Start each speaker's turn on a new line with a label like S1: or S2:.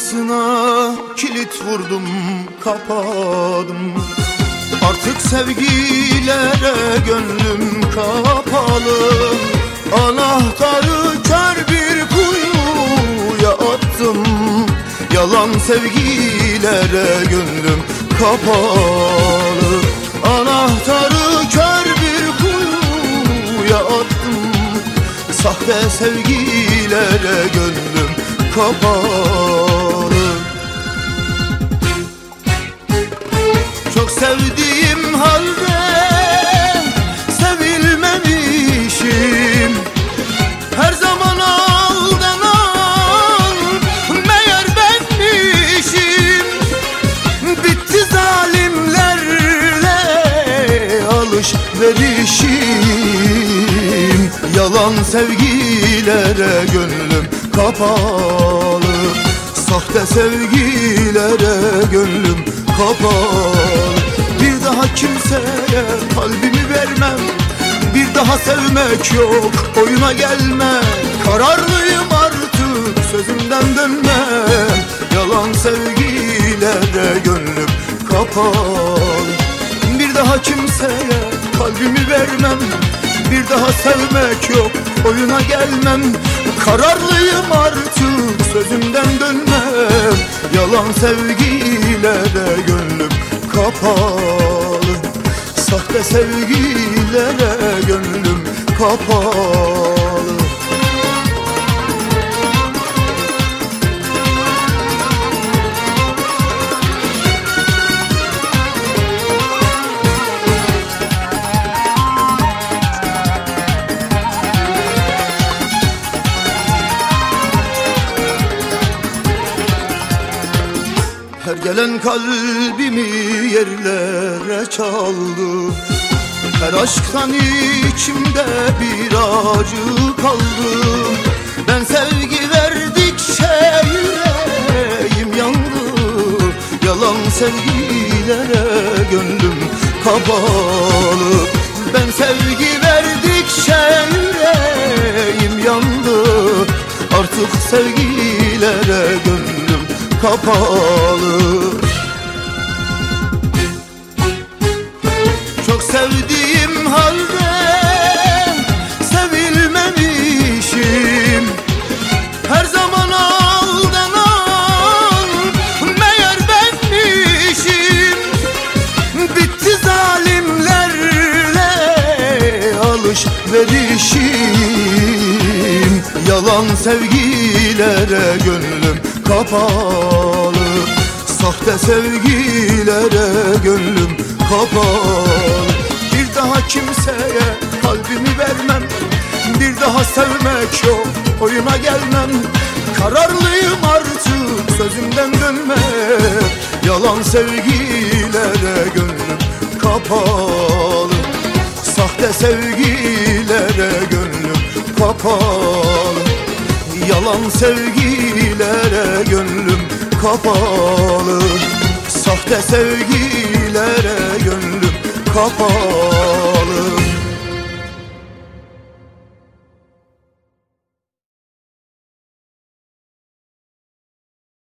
S1: Kapısına kilit vurdum kapadım. Artık sevgilere gönlüm kapalı. Anahtarı kör bir kuyuya attım. Yalan sevgilere gönlüm kapalı. Anahtarı kör bir kuyuya attım. Sahte sevgilere gönlüm kapalı sevdiğim halde sevilmemişim Her zaman aldanan meğer benmişim Bitti zalimlerle alışverişim. Yalan sevgilere gönlüm kapalı. Sahte sevgilere gönlüm kapalı daha kimseye kalbimi vermem. Bir daha sevmek yok oyuna gelme. Kararlıyım artık sözümden dönmem Yalan sevgilere gönlüm kapalı. Bir daha kimseye kalbimi vermem. Bir daha sevmek yok oyuna gelmem. Kararlıyım artık sözümden dönmem Yalan sevgilere gönlüm kapalı Sahte sevgilere gönlüm kapalı Her gelen kalbimi yerlere çaldı. Her aşktan içimde bir acı kaldı. Ben sevgi verdikçe yüreğim yandı. Yalan sevgilere gönlüm kapalı Ben sevgi verdikçe yüreğim yandı. Artık sevgilere gönlüm kapalı. Çok sevdiğim halde sevilmemişim. Her zaman aldanan meğer benmişim. Bitti zalimlerle alışverişim. Yalan sevgilere gönlüm kapalı. Sahte sevgilere gönlüm kapalı. Bir daha kimseye kalbimi vermem. Bir daha sevmek yok oyuna gelmem. Kararlıyım artık sözümden dönmem Yalan sevgilere gönlüm kapalı. Sahte sevgilere gönlüm kapalı Yalan sevgilere gönlüm kapalı. Sahte sevgilere gönlüm kapalı